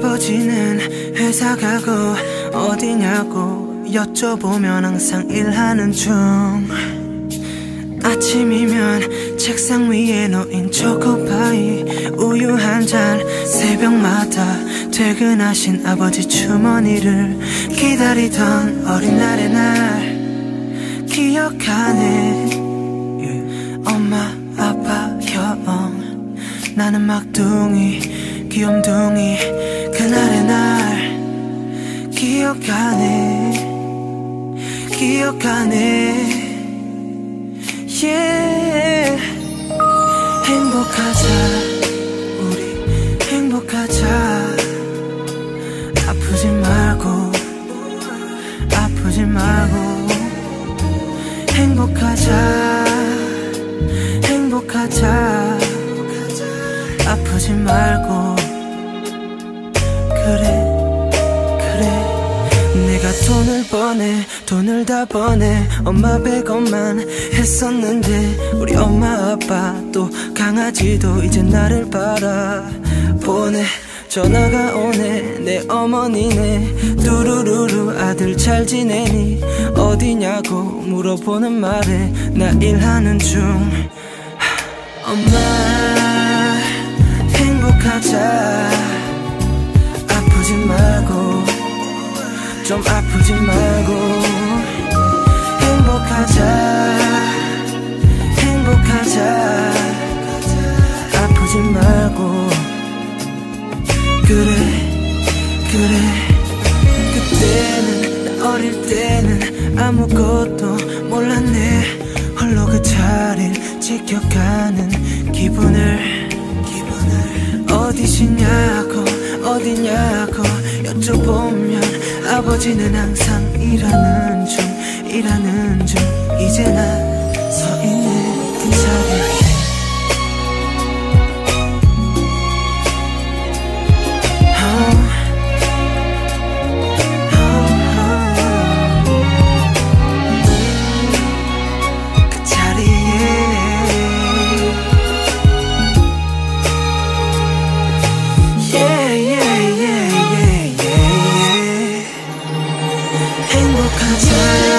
아버지는 회사 가고 어디냐고 여쭤보면 항상 일하는 중. 아침이면 책상 위에 놓인 초코파이 우유 한 잔 새벽마다 퇴근하신 아버지 주머니를 기다리던 어린 날의 날. 기억하네. 엄마 아빠. 형 나는 막둥이 귀염둥이 그날의 날. 기억하네 기억하네 yeah. 행복하자. 우리 행복하자. 아프지 말고 아프지 말고. 행복하자 아프지 말고. 그래 그래. 내가 돈을 버네 돈을 다 버네. 엄마 백원만 했었는데 우리 엄마 아빠 또 강아지도 이제 나를 바라보네. 전화가 오네 내 어머니네. 뚜루루루 아들 잘 지내니 어디냐고 물어보는 말에 나 일하는 중. 하, 엄마 행복하자. 아프지 말고 좀 아프지 말고 행복하자. 행복하자. 아프지 말고. 그래 그래. 그때는 나 어릴 때는 아무것도 몰랐네. 홀로 그 자리를 지켜가는 기분을 어디시냐고 어디냐고 여쭤보면 아버지는 항상 일하는 중 일하는 중. 이제 나 看见。